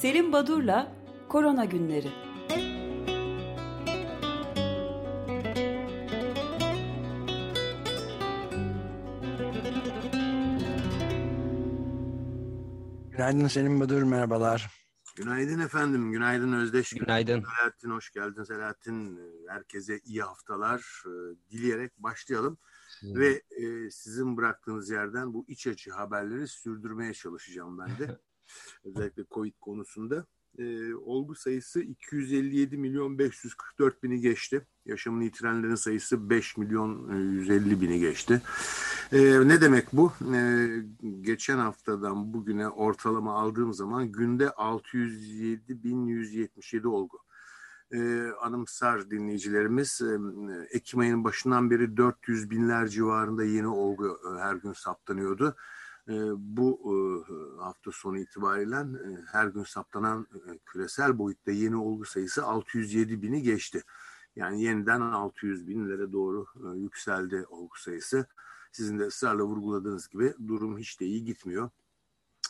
Selim Badur'la Korona Günleri. Günaydın Selim Badur, merhabalar. Günaydın efendim, günaydın Özdeş. Günaydın. Selahattin hoş geldin. Selahattin herkese iyi haftalar e, dileyerek başlayalım. Hmm. Ve e, sizin bıraktığınız yerden bu iç açı haberleri sürdürmeye çalışacağım ben de. Özellikle Covid konusunda. E, olgu sayısı 257 milyon 544 bini geçti. Yaşamını yitirenlerin sayısı 5 milyon 150 bini geçti. E, ne demek bu? E, geçen haftadan bugüne ortalama aldığım zaman günde 607 bin 177 olgu. Ee, anımsar dinleyicilerimiz e, Ekim ayının başından beri 400 binler civarında yeni olgu e, her gün saptanıyordu. E, bu e, hafta sonu itibariyle e, her gün saptanan e, küresel boyutta yeni olgu sayısı 607 bini geçti. Yani yeniden 600 binlere doğru yükseldi olgu sayısı. Sizin de ısrarla vurguladığınız gibi durum hiç de iyi gitmiyor.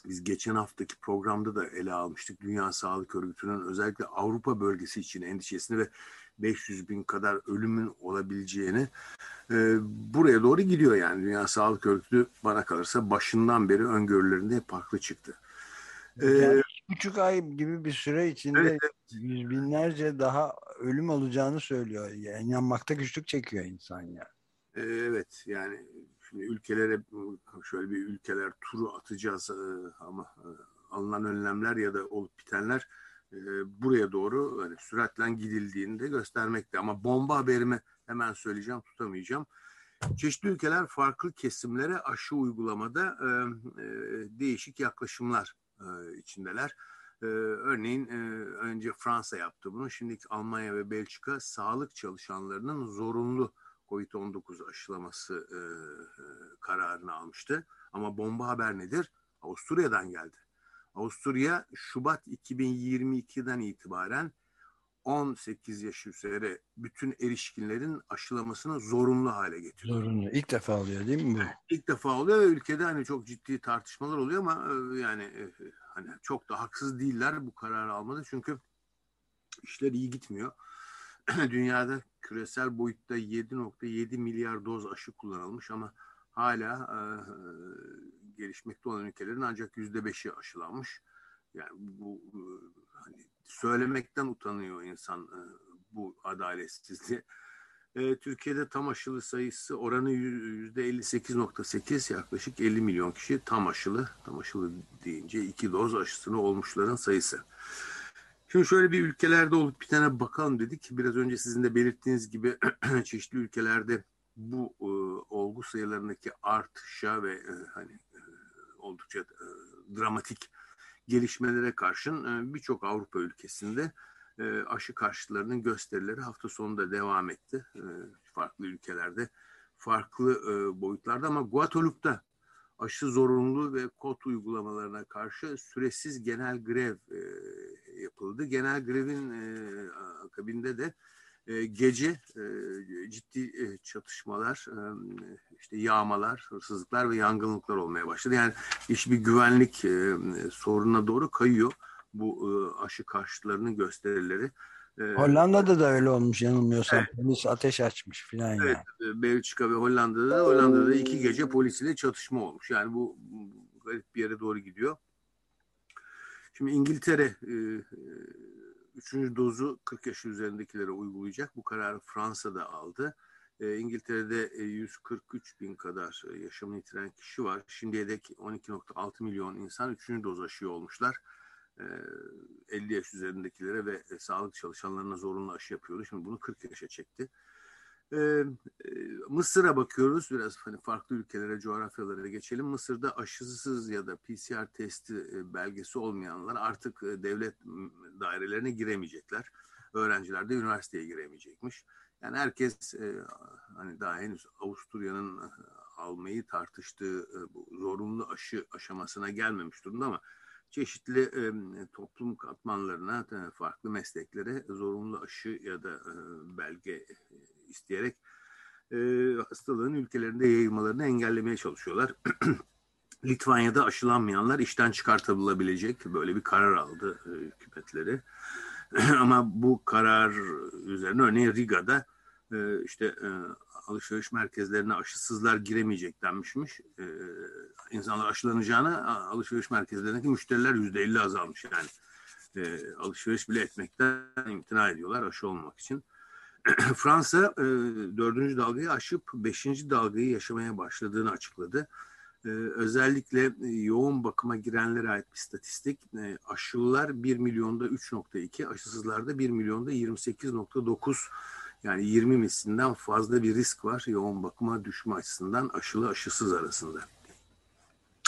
Biz geçen haftaki programda da ele almıştık. Dünya Sağlık Örgütü'nün özellikle Avrupa bölgesi için endişesini ve 500 bin kadar ölümün olabileceğini e, buraya doğru gidiyor yani. Dünya Sağlık Örgütü bana kalırsa başından beri öngörülerinde hep haklı çıktı. Yani ee, buçuk ay gibi bir süre içinde evet, yüz binlerce daha ölüm olacağını söylüyor. Yani inanmakta güçlük çekiyor insan ya. Yani. Evet yani Şimdi ülkelere şöyle bir ülkeler turu atacağız e, ama e, alınan önlemler ya da olup bitenler e, buraya doğru hani süratle gidildiğini de göstermekte. Ama bomba haberimi hemen söyleyeceğim tutamayacağım. Çeşitli ülkeler farklı kesimlere aşı uygulamada değişik yaklaşımlar içindeler. örneğin önce Fransa yaptı bunu. Şimdi Almanya ve Belçika sağlık çalışanlarının zorunlu COVID-19 aşılaması e, e, kararını almıştı. Ama bomba haber nedir? Avusturya'dan geldi. Avusturya Şubat 2022'den itibaren 18 yaş üzeri bütün erişkinlerin aşılamasını zorunlu hale getiriyor. Zorunlu. İlk defa oluyor değil mi bu? İlk defa oluyor ve ülkede hani çok ciddi tartışmalar oluyor ama e, yani e, hani çok da haksız değiller bu kararı almadı çünkü işler iyi gitmiyor. Dünyada küresel boyutta 7.7 milyar doz aşı kullanılmış ama hala e, gelişmekte olan ülkelerin ancak yüzde beşi aşılanmış. Yani bu e, hani söylemekten utanıyor insan e, bu adaletsizliği. E, Türkiye'de tam aşılı sayısı oranı yüzde 58.8 yaklaşık 50 milyon kişi tam aşılı. Tam aşılı deyince iki doz aşısını olmuşların sayısı. Şimdi şöyle bir ülkelerde olup bir tane bakalım dedik. Biraz önce sizin de belirttiğiniz gibi çeşitli ülkelerde bu e, olgu sayılarındaki artışa ve e, hani e, oldukça e, dramatik gelişmelere karşın e, birçok Avrupa ülkesinde e, aşı karşıtlarının gösterileri hafta sonunda devam etti. E, farklı ülkelerde, farklı e, boyutlarda ama Guadalupe'da aşı zorunlu ve kod uygulamalarına karşı süresiz genel grev e, yapıldı. Genel grevin e, akabinde de e, gece e, ciddi e, çatışmalar, e, işte yağmalar, hırsızlıklar ve yangınlıklar olmaya başladı. Yani iş bir güvenlik e, sorununa doğru kayıyor bu e, aşı karşıtlarının gösterileri. Ee, Hollanda'da da öyle olmuş yanılmıyorsam. Evet. Polis ateş açmış filan evet, yani. Belçika ve Hollanda'da da Hollanda'da iki gece polisiyle çatışma olmuş. Yani bu garip bir yere doğru gidiyor. Şimdi İngiltere e, üçüncü dozu 40 yaş üzerindekilere uygulayacak. Bu kararı Fransa'da aldı. İngiltere'de 143 bin kadar yaşamını yitiren kişi var. Şimdiye dek 12.6 milyon insan üçüncü doz aşıyı olmuşlar. 50 yaş üzerindekilere ve e, sağlık çalışanlarına zorunlu aşı yapıyordu. Şimdi bunu 40 yaşa çekti. Mısır'a bakıyoruz. Biraz hani farklı ülkelere, coğrafyalara geçelim. Mısır'da aşısız ya da PCR testi e, belgesi olmayanlar artık e, devlet dairelerine giremeyecekler. Öğrenciler de üniversiteye giremeyecekmiş. Yani herkes hani daha henüz Avusturya'nın almayı tartıştığı bu zorunlu aşı aşamasına gelmemiş durumda ama çeşitli e, toplum katmanlarına, e, farklı mesleklere zorunlu aşı ya da e, belge e, isteyerek e, hastalığın ülkelerinde yayılmalarını engellemeye çalışıyorlar. Litvanya'da aşılanmayanlar işten çıkartılabilecek böyle bir karar aldı e, hükümetleri. Ama bu karar üzerine örneğin Riga'da e, işte e, alışveriş merkezlerine aşısızlar giremeyecek denmişmiş. E, insanlar aşılanacağına alışveriş merkezlerindeki müşteriler yüzde elli azalmış yani. E, alışveriş bile etmekten imtina ediyorlar aşı olmak için. Fransa e, dördüncü dalgayı aşıp beşinci dalgayı yaşamaya başladığını açıkladı. E, özellikle e, yoğun bakıma girenlere ait bir statistik. E, aşılılar 1 milyonda 3.2, aşısızlarda 1 milyonda 28.9 yani 20 mislinden fazla bir risk var yoğun bakıma düşme açısından aşılı aşısız arasında.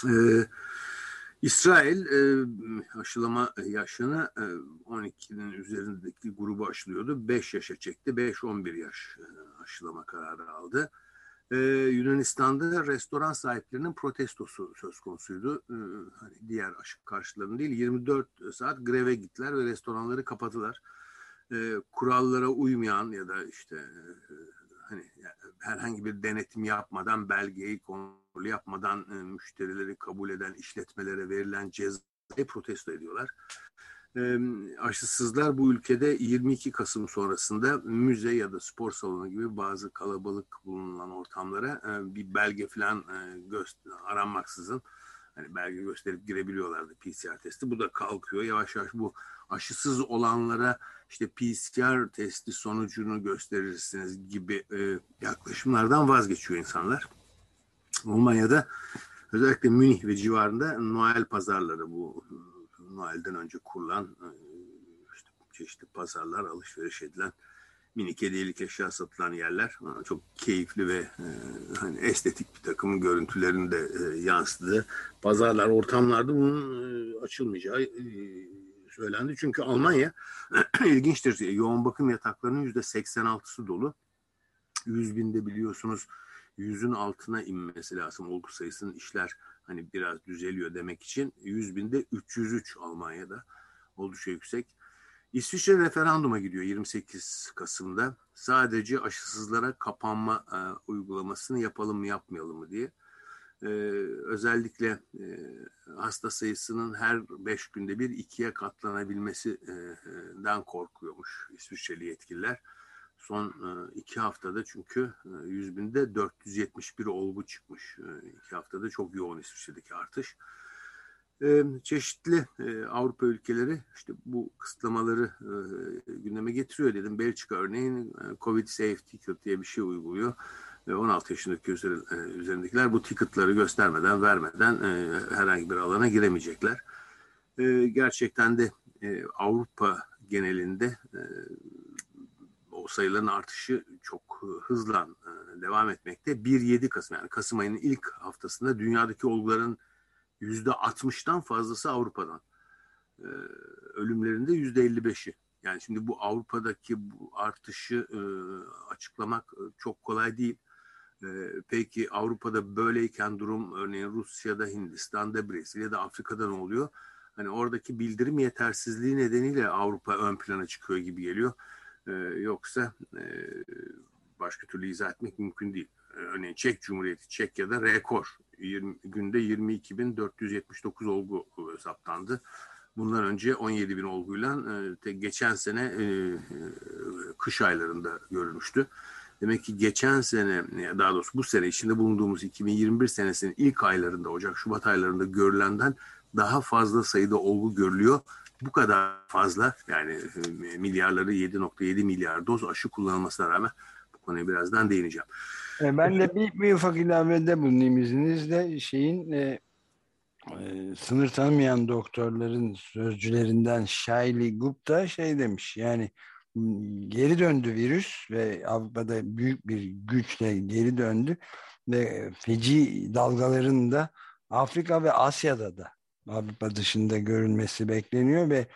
Ee, İsrail e, aşılama yaşını e, 12'nin üzerindeki grubu aşılıyordu. 5 yaşa çekti. 5-11 yaş e, aşılama kararı aldı. E, Yunanistan'da restoran sahiplerinin protestosu söz konusuydu. E, hani diğer aşı karşılarının değil 24 saat greve gittiler ve restoranları kapadılar e, kurallara uymayan ya da işte e, hani herhangi bir denetim yapmadan belgeyi kontrol yapmadan e, müşterileri kabul eden işletmelere verilen cezayı protesto ediyorlar. E, aşısızlar bu ülkede 22 Kasım sonrasında müze ya da spor salonu gibi bazı kalabalık bulunan ortamlara e, bir belge falan e, göster aranmaksızın hani belge gösterip girebiliyorlardı PCR testi. Bu da kalkıyor. Yavaş yavaş bu aşısız olanlara işte PCR testi sonucunu gösterirsiniz gibi e, yaklaşımlardan vazgeçiyor insanlar. Almanya'da özellikle Münih ve civarında Noel pazarları bu Noel'den önce kurulan e, işte çeşitli pazarlar alışveriş edilen minik hediyelik eşya satılan yerler çok keyifli ve e, hani estetik bir takım görüntülerin de e, yansıdığı pazarlar, ortamlarda bunun e, açılmayacağı e, söylendi. Çünkü Almanya ilginçtir. Yoğun bakım yataklarının yüzde 86'sı dolu. 100 binde biliyorsunuz yüzün altına inmesi lazım. Olgu sayısının işler hani biraz düzeliyor demek için. 100 binde 303 Almanya'da oldukça yüksek. İsviçre referanduma gidiyor 28 Kasım'da. Sadece aşısızlara kapanma e, uygulamasını yapalım mı yapmayalım mı diye. Ee, özellikle e, hasta sayısının her beş günde bir ikiye katlanabilmesinden korkuyormuş İsviçreli yetkililer. Son e, iki haftada çünkü e, 100 binde 471 olgu çıkmış. E, iki haftada çok yoğun İsviçre'deki artış. E, çeşitli e, Avrupa ülkeleri işte bu kısıtlamaları gündeme getiriyor dedim. Belçika örneğin Covid Safe Ticket diye bir şey uyguluyor ve 16 yaşındaki e, üzerindekiler bu ticketları göstermeden, vermeden e, herhangi bir alana giremeyecekler. E, gerçekten de Avrupa genelinde o sayıların artışı çok hızla devam etmekte. 1-7 Kasım yani Kasım ayının ilk haftasında dünyadaki olguların %60'tan fazlası Avrupa'dan. Ölümlerinde %55'i. Yani şimdi bu Avrupa'daki bu artışı açıklamak çok kolay değil. Ee, peki Avrupa'da böyleyken durum örneğin Rusya'da, Hindistan'da, Brezilya'da, Afrika'da ne oluyor? Hani oradaki bildirim yetersizliği nedeniyle Avrupa ön plana çıkıyor gibi geliyor. Ee, yoksa e, başka türlü izah etmek mümkün değil. Ee, örneğin Çek Cumhuriyeti, Çekya'da rekor. 20, günde 22.479 olgu saptandı. Bundan önce 17 bin olguyla e, geçen sene e, kış aylarında görülmüştü. Demek ki geçen sene daha doğrusu bu sene içinde bulunduğumuz 2021 senesinin ilk aylarında Ocak Şubat aylarında görülenden daha fazla sayıda olgu görülüyor. Bu kadar fazla yani e, milyarları 7.7 milyar doz aşı kullanılmasına rağmen bu konuya birazdan değineceğim. E, ben de bir, bir ufak ilavede bulunayım izninizle. Şeyin e, e, sınır tanımayan doktorların sözcülerinden Shaili Gupta şey demiş yani geri döndü virüs ve Avrupa'da büyük bir güçle geri döndü ve feci dalgaların da Afrika ve Asya'da da Avrupa dışında görülmesi bekleniyor ve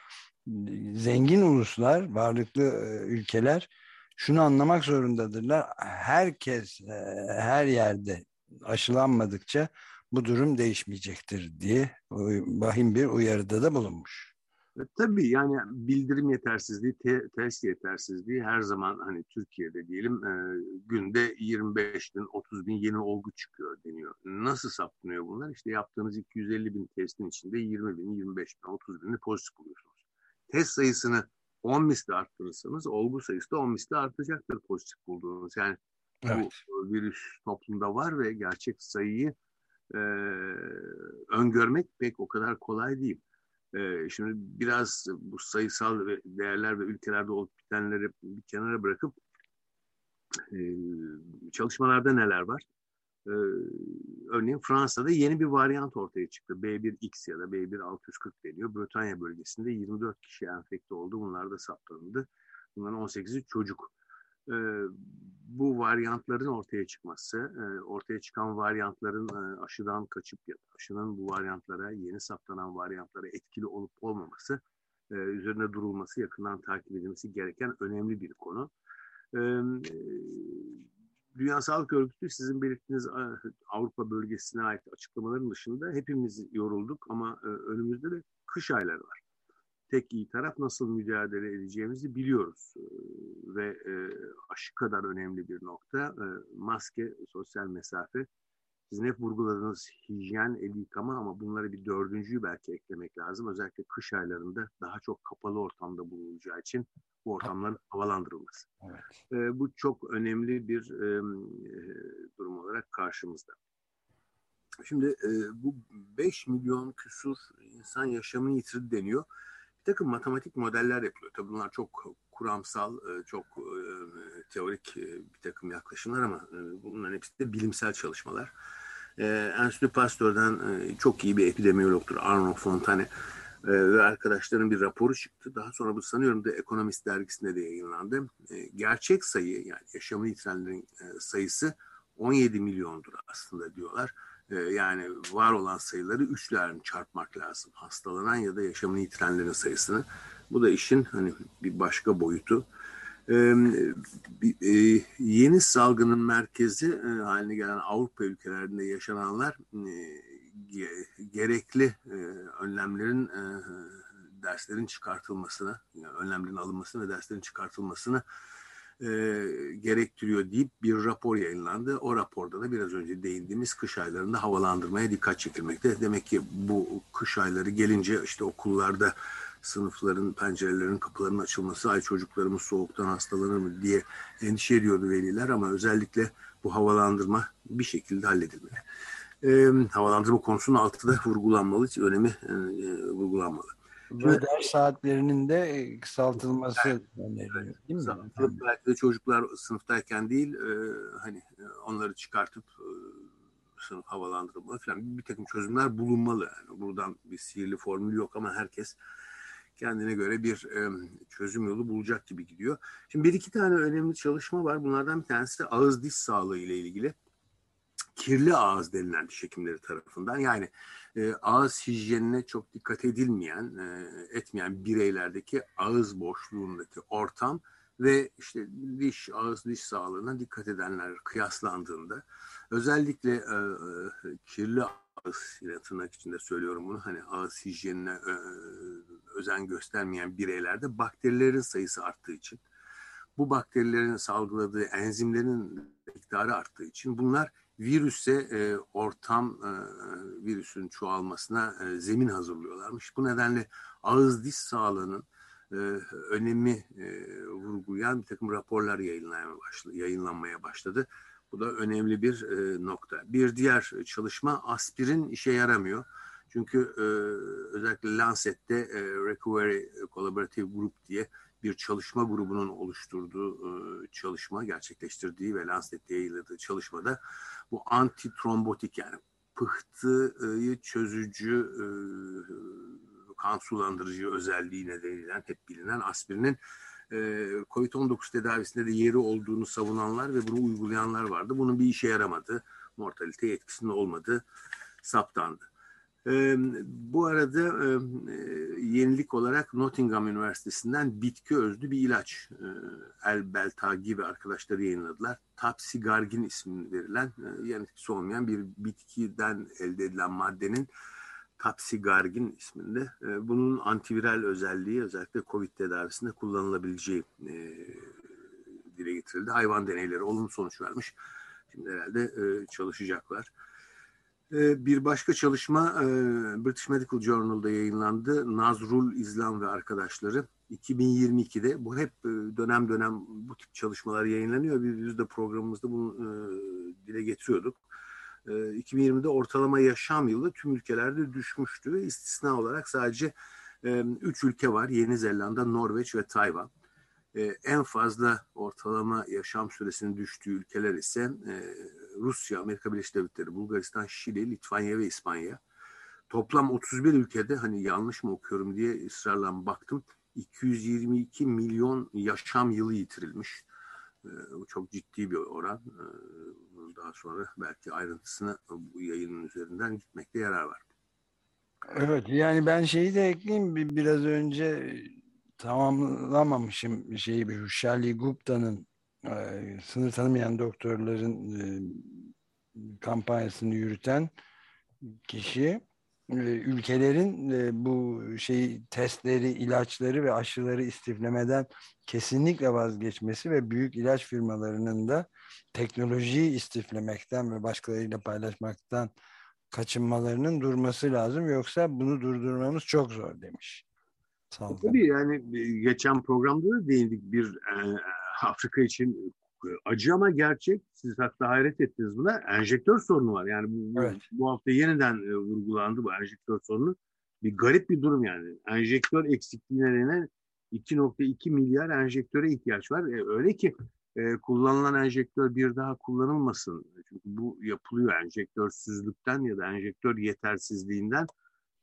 zengin uluslar, varlıklı e, ülkeler şunu anlamak zorundadırlar. Herkes e, her yerde aşılanmadıkça bu durum değişmeyecektir diye vahim bir uyarıda da bulunmuş. E, tabii yani bildirim yetersizliği, te, test yetersizliği her zaman hani Türkiye'de diyelim e, günde 25 bin, 30 bin yeni olgu çıkıyor deniyor. Nasıl saptanıyor bunlar? İşte yaptığınız 250 bin testin içinde 20 bin, 25 bin, 30 bini pozitif buluyorsunuz. Test sayısını 10 misli arttırırsanız olgu sayısı da 10 misli artacaktır pozitif bulduğunuz. Yani evet. bu virüs toplumda var ve gerçek sayıyı e, öngörmek pek o kadar kolay değil. E, şimdi biraz bu sayısal değerler ve ülkelerde olup bitenleri bir kenara bırakıp e, çalışmalarda neler var? E, örneğin Fransa'da yeni bir varyant ortaya çıktı. B1X ya da B1640 deniyor. Britanya bölgesinde 24 kişi enfekte oldu. Bunlar da saptanıldı. Bunların 18'i çocuk e, bu varyantların ortaya çıkması, e, ortaya çıkan varyantların e, aşıdan kaçıp ya aşının bu varyantlara, yeni saptanan varyantlara etkili olup olmaması e, üzerine durulması, yakından takip edilmesi gereken önemli bir konu. E, Dünya Sağlık Örgütü sizin belirttiğiniz Avrupa bölgesine ait açıklamaların dışında hepimiz yorulduk ama önümüzde de kış ayları var tek iyi taraf nasıl mücadele edeceğimizi biliyoruz. Ee, ve e, aşı kadar önemli bir nokta e, maske, sosyal mesafe. Sizin hep vurguladığınız hijyen, el yıkama ama bunları bir dördüncüyü belki eklemek lazım. Özellikle kış aylarında daha çok kapalı ortamda bulunulacağı için bu ortamların havalandırılması. Evet. E, bu çok önemli bir e, durum olarak karşımızda. Şimdi e, bu 5 milyon küsur insan yaşamını yitirdi deniyor takım matematik modeller yapılıyor. Tabii bunlar çok kuramsal, e, çok e, teorik e, bir takım yaklaşımlar ama bunların hepsi de bilimsel çalışmalar. Enstitü Pasteur'den çok iyi bir epidemiyologtur Arno Fontane ve arkadaşların bir raporu çıktı. Daha sonra bu sanıyorum da Economist dergisinde de yayınlandı. Gerçek sayı yani yaşamını yitirenlerin sayısı 17 milyondur aslında diyorlar. Ee, yani var olan sayıları üçlerle çarpmak lazım. Hastalanan ya da yaşamını yitirenlerin sayısını. Bu da işin hani bir başka boyutu. Ee, e, yeni salgının merkezi e, haline gelen Avrupa ülkelerinde yaşananlar e, gerekli önlemlerin derslerin çıkartılmasını, önlemlerin alınmasını ve derslerin çıkartılmasını e, gerektiriyor deyip bir rapor yayınlandı. O raporda da biraz önce değindiğimiz kış aylarında havalandırmaya dikkat çekilmekte. Demek ki bu kış ayları gelince işte okullarda sınıfların, pencerelerin, kapılarının açılması, ay çocuklarımız soğuktan hastalanır mı diye endişe ediyordu veliler ama özellikle bu havalandırma bir şekilde halledilmeli. E, havalandırma konusunun altı da vurgulanmalı, önemi e, vurgulanmalı. Ve ders saatlerinin de kısaltılması evet. öneriyor değil mi? Belki de çocuklar sınıftayken değil e, hani e, onları çıkartıp e, sınıf havalandırılmalı falan bir takım çözümler bulunmalı. Yani buradan bir sihirli formül yok ama herkes kendine göre bir e, çözüm yolu bulacak gibi gidiyor. Şimdi bir iki tane önemli çalışma var. Bunlardan bir tanesi de ağız diş sağlığı ile ilgili. Kirli ağız denilen diş hekimleri tarafından. Yani e, ağız hijyenine çok dikkat edilmeyen, e, etmeyen bireylerdeki ağız boşluğundaki ortam ve işte diş, ağız diş sağlığına dikkat edenler kıyaslandığında özellikle e, e, kirli ağız ile tırnak içinde söylüyorum bunu hani ağız hijyenine e, özen göstermeyen bireylerde bakterilerin sayısı arttığı için bu bakterilerin salgıladığı enzimlerin miktarı arttığı için bunlar virüse e, ortam e, virüsün çoğalmasına e, zemin hazırlıyorlarmış. Bu nedenle ağız diş sağlığının e, önemi vurgulayan bir takım raporlar yayınlanmaya başladı. Yayınlanmaya başladı. Bu da önemli bir nokta. Bir diğer çalışma aspirin işe yaramıyor. Çünkü özellikle Lancet'te Recovery Collaborative Group diye bir çalışma grubunun oluşturduğu çalışma gerçekleştirdiği ve Lancet'te yayınladığı çalışmada bu antitrombotik yani pıhtıyı çözücü e, kan sulandırıcı özelliği nedeniyle hep bilinen aspirinin e, COVID-19 tedavisinde de yeri olduğunu savunanlar ve bunu uygulayanlar vardı. Bunun bir işe yaramadı, mortalite etkisinde olmadığı saptandı. Bu arada e, yenilik olarak Nottingham Üniversitesi'nden bitki özlü bir ilaç e, El Beltagi ve arkadaşları yayınladılar. Tapsigargin ismini verilen e, yan etkisi olmayan bir bitkiden elde edilen maddenin Capsigargin isminde. E, bunun antiviral özelliği özellikle COVID tedavisinde kullanılabileceği e, dile getirildi. Hayvan deneyleri olumlu sonuç vermiş. Şimdi herhalde e, çalışacaklar. E, bir başka çalışma e, British Medical Journal'da yayınlandı. Nazrul İslam ve arkadaşları 2022'de bu hep e, dönem dönem bu tip çalışmalar yayınlanıyor. Biz de programımızda bunu e, dile getiriyorduk. 2020'de ortalama yaşam yılı tüm ülkelerde düşmüştü ve istisna olarak sadece 3 ülke var. Yeni Zelanda, Norveç ve Tayvan. En fazla ortalama yaşam süresinin düştüğü ülkeler ise Rusya, Amerika Birleşik Devletleri, Bulgaristan, Şili, Litvanya ve İspanya. Toplam 31 ülkede hani yanlış mı okuyorum diye ısrarla baktım. 222 milyon yaşam yılı yitirilmiş. Bu çok ciddi bir oran daha sonra belki ayrıntısına bu yayının üzerinden gitmekte yarar var. Evet yani ben şeyi de ekleyeyim biraz önce tamamlamamışım şeyi bir Shali Gupta'nın sınır tanımayan doktorların e, kampanyasını yürüten kişi e, ülkelerin e, bu şey testleri, ilaçları ve aşıları istiflemeden kesinlikle vazgeçmesi ve büyük ilaç firmalarının da teknolojiyi istiflemekten ve başkalarıyla paylaşmaktan kaçınmalarının durması lazım. Yoksa bunu durdurmamız çok zor demiş. Tabii yani geçen programda da değindik bir e, Afrika için acı ama gerçek. Siz hatta hayret ettiniz buna. Enjektör sorunu var. Yani bu, evet. bu hafta yeniden e, vurgulandı bu enjektör sorunu. Bir garip bir durum yani. Enjektör eksikliği nedeniyle 2.2 milyar enjektöre ihtiyaç var. E, öyle ki e, kullanılan enjektör bir daha kullanılmasın. Çünkü bu yapılıyor enjektörsüzlükten ya da enjektör yetersizliğinden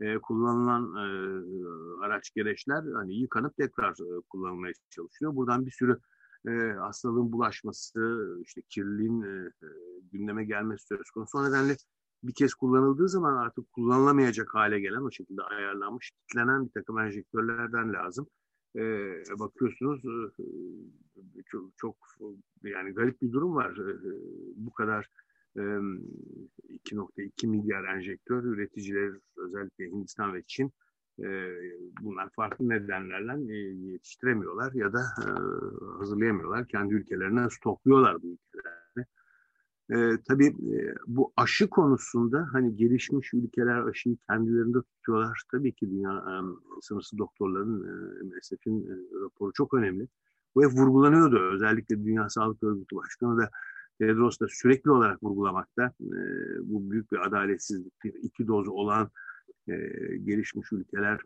e, kullanılan e, araç gereçler hani yıkanıp tekrar e, kullanılmaya çalışıyor. Buradan bir sürü e, hastalığın bulaşması, işte kirliliğin e, e, gündeme gelmesi söz konusu. O nedenle bir kez kullanıldığı zaman artık kullanılamayacak hale gelen o şekilde ayarlanmış, kitlenen bir takım enjektörlerden lazım. E, bakıyorsunuz e, çok, çok yani garip bir durum var. E, bu kadar e, 2.2 milyar enjektör üreticiler özellikle Hindistan ve Çin e, bunlar farklı nedenlerle e, yetiştiremiyorlar ya da e, hazırlayamıyorlar. Kendi ülkelerine stokluyorlar bu ülkeleri. E, tabii bu aşı konusunda hani gelişmiş ülkeler aşıyı kendilerinde tutuyorlar. Tabii ki dünya e, sınırsız doktorların e, MSF'in raporu çok önemli. Bu hep vurgulanıyordu. Özellikle Dünya Sağlık Örgütü Başkanı da Tedros da sürekli olarak vurgulamakta. E, bu büyük bir adaletsizlik. iki doz olan e, gelişmiş ülkeler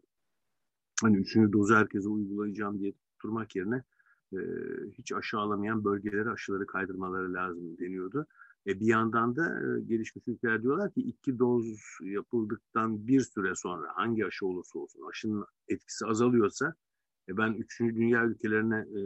hani üçüncü dozu herkese uygulayacağım diye tutturmak yerine e, hiç aşı alamayan bölgelere aşıları kaydırmaları lazım deniyordu. E, bir yandan da e, gelişmiş ülkeler diyorlar ki iki doz yapıldıktan bir süre sonra hangi aşı olursa olsun aşının etkisi azalıyorsa e, ben üçüncü dünya ülkelerine e,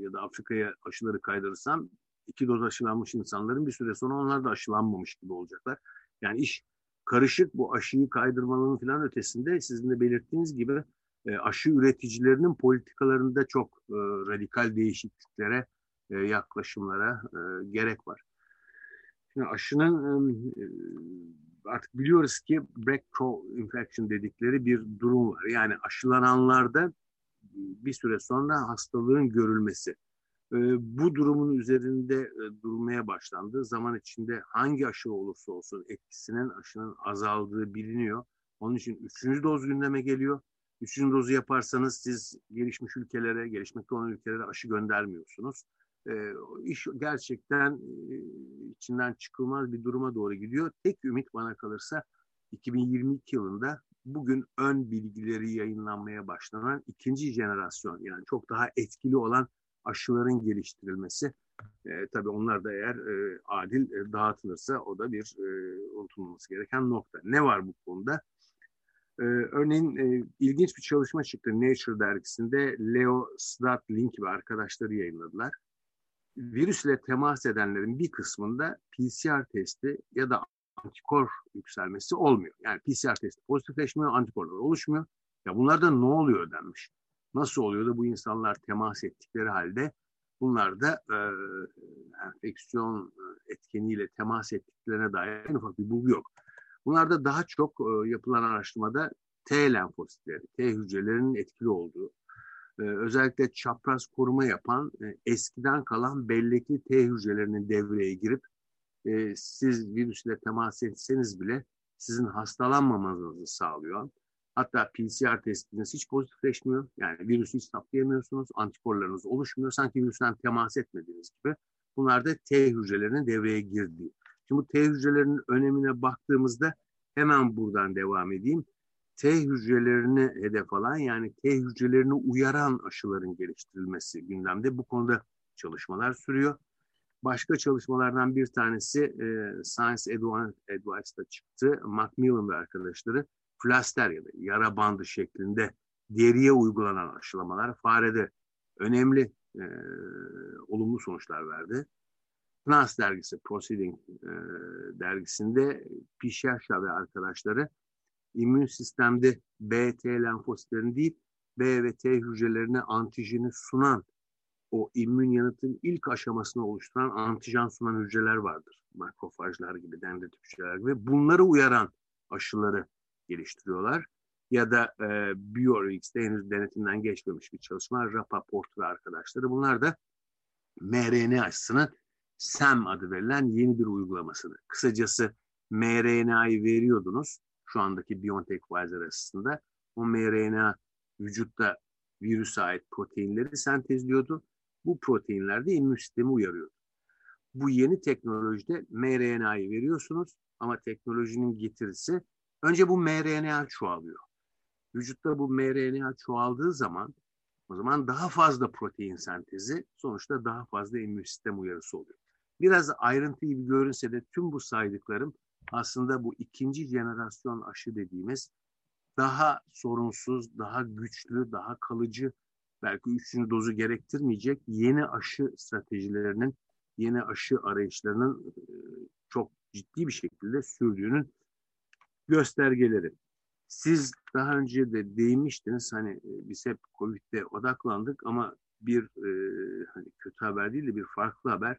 ya da Afrika'ya aşıları kaydırırsam iki doz aşılanmış insanların bir süre sonra onlar da aşılanmamış gibi olacaklar. Yani iş karışık bu aşıyı kaydırmanın falan ötesinde sizin de belirttiğiniz gibi e, aşı üreticilerinin politikalarında çok e, radikal değişikliklere, e, yaklaşımlara e, gerek var. Şimdi aşının e, artık biliyoruz ki breakthrough infection dedikleri bir durum var. Yani aşılananlarda bir süre sonra hastalığın görülmesi. Bu durumun üzerinde durmaya başlandı. Zaman içinde hangi aşı olursa olsun etkisinin aşının azaldığı biliniyor. Onun için üçüncü doz gündeme geliyor. Üçüncü dozu yaparsanız siz gelişmiş ülkelere, gelişmekte olan ülkelere aşı göndermiyorsunuz. E, iş gerçekten içinden çıkılmaz bir duruma doğru gidiyor. Tek ümit bana kalırsa 2022 yılında bugün ön bilgileri yayınlanmaya başlanan ikinci jenerasyon yani çok daha etkili olan aşıların geliştirilmesi. E, tabii onlar da eğer e, adil e, dağıtılırsa o da bir e, unutulmaması gereken nokta. Ne var bu konuda? E, örneğin e, ilginç bir çalışma çıktı Nature dergisinde. Leo Stradlink ve arkadaşları yayınladılar. Virüsle temas edenlerin bir kısmında PCR testi ya da antikor yükselmesi olmuyor. Yani PCR testi pozitifleşmiyor, antikorlar oluşmuyor. Ya bunlarda ne oluyor denmiş. Nasıl oluyor da bu insanlar temas ettikleri halde bunlar da e, enfeksiyon etkeniyle temas ettiklerine dair en ufak bir bulgu yok. Bunlarda daha çok e, yapılan araştırmada T lenfositleri, T hücrelerinin etkili olduğu, e, özellikle çapraz koruma yapan e, eskiden kalan bellekli T hücrelerinin devreye girip e, siz virüsle temas etseniz bile sizin hastalanmamanızı sağlıyor. Hatta PCR testiniz hiç pozitifleşmiyor. Yani virüsü hiç. Antikorlarınız oluşmuyor. Sanki virüsten temas etmediğiniz gibi. Bunlar da T hücrelerinin devreye girdiği. Şimdi bu T hücrelerinin önemine baktığımızda hemen buradan devam edeyim. T hücrelerini hedef alan yani T hücrelerini uyaran aşıların geliştirilmesi gündemde. Bu konuda çalışmalar sürüyor. Başka çalışmalardan bir tanesi e, Science Advance'da çıktı. Macmillan ve arkadaşları plaster ya da yara bandı şeklinde deriye uygulanan aşılamalar farede önemli e, olumlu sonuçlar verdi. PNAS dergisi, Proceeding e, dergisinde Pişerşa ve arkadaşları immün sistemde B, T lenfositlerini değil B ve T hücrelerine antijeni sunan o immün yanıtın ilk aşamasını oluşturan antijen sunan hücreler vardır. Makrofajlar gibi, dendritik hücreler gibi. Bunları uyaran aşıları geliştiriyorlar. Ya da e, BioRx'de henüz denetimden geçmemiş bir çalışma. Rapaport ve arkadaşları. Bunlar da mRNA aşısının SEM adı verilen yeni bir uygulamasını. Kısacası mRNA'yı veriyordunuz şu andaki BioNTech Pfizer aşısında. O mRNA vücutta virüse ait proteinleri sentezliyordu. Bu proteinler de immün sistemi uyarıyordu. Bu yeni teknolojide mRNA'yı veriyorsunuz ama teknolojinin getirisi önce bu mRNA çoğalıyor. Vücutta bu mRNA çoğaldığı zaman o zaman daha fazla protein sentezi sonuçta daha fazla immün sistem uyarısı oluyor. Biraz ayrıntı gibi görünse de tüm bu saydıklarım aslında bu ikinci jenerasyon aşı dediğimiz daha sorunsuz, daha güçlü, daha kalıcı, belki üçüncü dozu gerektirmeyecek yeni aşı stratejilerinin, yeni aşı arayışlarının çok ciddi bir şekilde sürdüğünün göstergeleri. Siz daha önce de değinmiştiniz hani biz hep Covid'de odaklandık ama bir e, hani kötü haber değil de bir farklı haber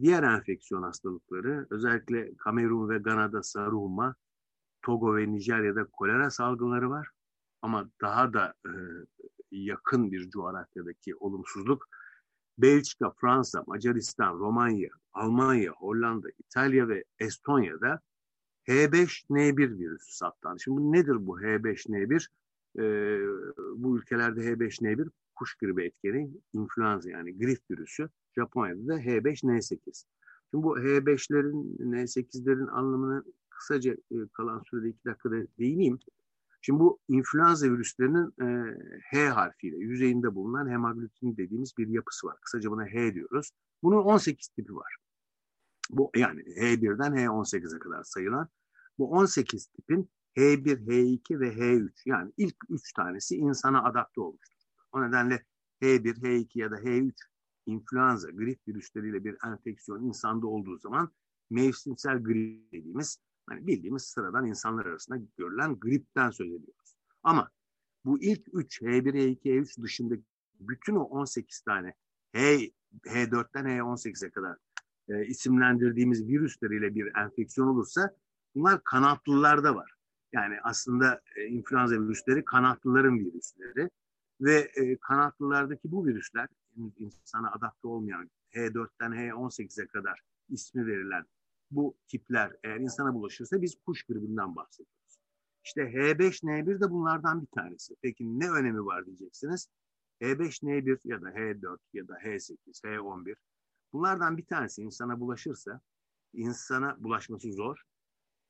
diğer enfeksiyon hastalıkları özellikle Kamerun ve Gana'da sarı huma, Togo ve Nijerya'da kolera salgınları var. Ama daha da e, yakın bir coğrafyadaki olumsuzluk Belçika, Fransa, Macaristan, Romanya, Almanya, Hollanda, İtalya ve Estonya'da H5N1 virüsü saptandı. Şimdi bu nedir bu H5N1? Ee, bu ülkelerde H5N1 kuş gribi etkeni, influenza yani grip virüsü. Japonya'da da H5N8. Şimdi bu H5'lerin, N8'lerin anlamını kısaca e, kalan sürede iki dakikada değineyim. Şimdi bu influenza virüslerinin e, H harfiyle yüzeyinde bulunan hemaglutin dediğimiz bir yapısı var. Kısaca buna H diyoruz. Bunun 18 tipi var. Bu yani H1'den H18'e kadar sayılan bu 18 tipin H1, H2 ve H3 yani ilk 3 tanesi insana adapte olmuştur. O nedenle H1, H2 ya da H3 influenza, grip virüsleriyle bir enfeksiyon insanda olduğu zaman mevsimsel grip dediğimiz hani bildiğimiz sıradan insanlar arasında görülen gripten söz ediyoruz. Ama bu ilk 3 H1, H2, H3 dışındaki bütün o 18 tane H, H4'ten H18'e kadar e, isimlendirdiğimiz virüsleriyle bir enfeksiyon olursa bunlar kanatlılarda var. Yani aslında e, influenza virüsleri kanatlıların virüsleri ve e, kanatlılardaki bu virüsler insana adapte olmayan H4'ten H18'e kadar ismi verilen bu tipler eğer insana bulaşırsa biz kuş gribinden bahsediyoruz. İşte H5N1 de bunlardan bir tanesi. Peki ne önemi var diyeceksiniz. H5N1 ya da H4 ya da H8, H11 bunlardan bir tanesi insana bulaşırsa insana bulaşması zor.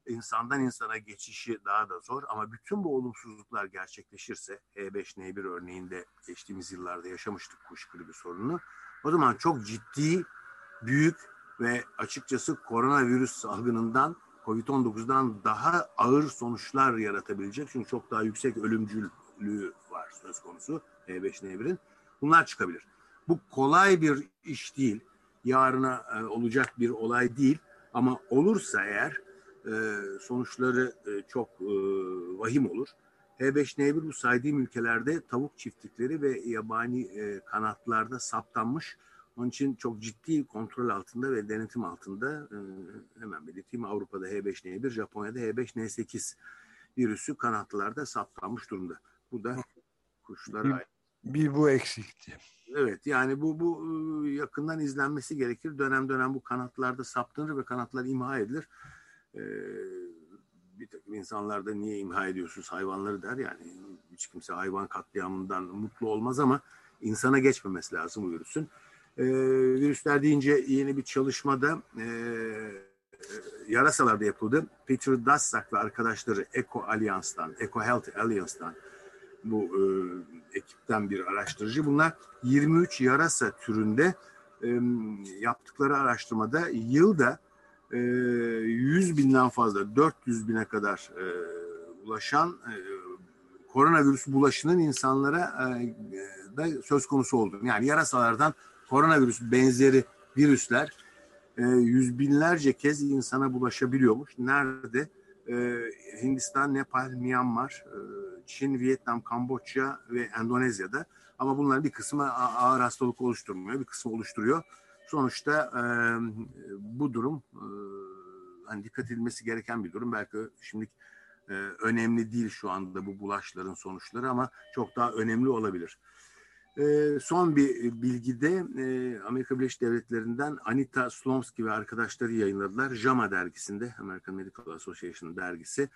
İnsandan insana geçişi daha da zor ama bütün bu olumsuzluklar gerçekleşirse H5N1 örneğinde geçtiğimiz yıllarda yaşamıştık kuş gribi sorununu. O zaman çok ciddi, büyük ve açıkçası koronavirüs salgınından COVID-19'dan daha ağır sonuçlar yaratabilecek. Çünkü çok daha yüksek ölümcüllüğü var söz konusu H5N1'in. Bunlar çıkabilir. Bu kolay bir iş değil. Yarına e, olacak bir olay değil. Ama olursa eğer e, sonuçları e, çok e, vahim olur. H5N1 bu saydığım ülkelerde tavuk çiftlikleri ve yabani e, kanatlarda saptanmış Onun için çok ciddi kontrol altında ve denetim altında e, hemen belirteyim Avrupa'da H5N1, Japonya'da H5N8 virüsü kanatlılarda saptanmış durumda. Bu da kuşlara ait. Bir bu eksikti. Evet yani bu bu ıı, yakından izlenmesi gerekir. Dönem dönem bu kanatlarda saptanır ve kanatlar imha edilir. Ee, bir takım insanlar da niye imha ediyorsunuz hayvanları der. Yani hiç kimse hayvan katliamından mutlu olmaz ama insana geçmemesi lazım bu virüsün. Ee, virüsler deyince yeni bir çalışmada e, yarasalarda yapıldı. Peter Daszak ve arkadaşları Eco Alliance'dan, Eco Health Alliance'dan bu e, ekipten bir araştırıcı. Bunlar 23 yarasa türünde e, yaptıkları araştırmada yılda e, 100 binden fazla 400 bine kadar e, ulaşan e, koronavirüs bulaşının insanlara e, da söz konusu oldu. Yani yarasalardan koronavirüs benzeri virüsler e, yüz binlerce kez insana bulaşabiliyormuş. Nerede? E, Hindistan, Nepal, Myanmar, e, Çin, Vietnam, Kamboçya ve Endonezya'da. Ama bunların bir kısmı ağır hastalık oluşturmuyor, bir kısmı oluşturuyor. Sonuçta e, bu durum e, hani dikkat edilmesi gereken bir durum. Belki şimdi e, önemli değil şu anda bu bulaşların sonuçları ama çok daha önemli olabilir. E, son bir bilgide e, Amerika Birleşik Devletleri'nden Anita Slomski ve arkadaşları yayınladılar. JAMA dergisinde, American Medical Association dergisi.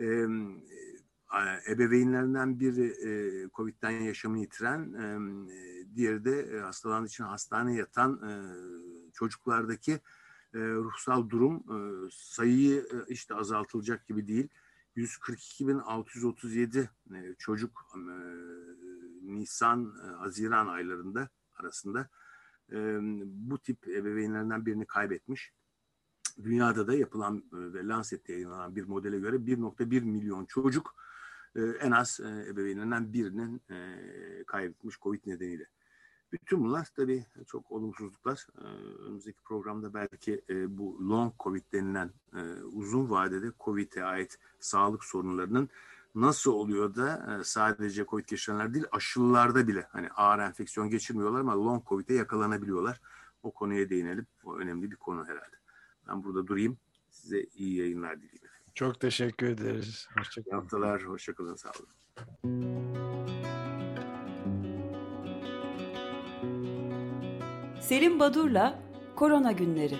E, ebeveynlerinden biri e, COVID'den yaşamını yitiren, e, diğeri de e, hastalandığı için hastaneye yatan e, çocuklardaki e, ruhsal durum e, sayıyı e, işte azaltılacak gibi değil. 142.637 e, çocuk e, Nisan, e, Haziran aylarında arasında e, bu tip ebeveynlerinden birini kaybetmiş. Dünyada da yapılan e, ve Lancet'te yayınlanan bir modele göre 1.1 milyon çocuk en az e, ebeveynlerinden birinin e, kaybetmiş COVID nedeniyle. Bütün bunlar tabii çok olumsuzluklar. E, önümüzdeki programda belki e, bu long COVID denilen uzun vadede COVID'e ait sağlık sorunlarının nasıl oluyor da sadece COVID geçirenler değil aşılılarda bile hani ağır enfeksiyon geçirmiyorlar ama long COVID'e yakalanabiliyorlar. O konuya değinelim. O önemli bir konu herhalde. Ben burada durayım. Size iyi yayınlar dileyim. Çok teşekkür ederiz. Hoşçakalın. Haftalar. Hoşçakalın. Sağ olun. Selim Badur'la Korona Günleri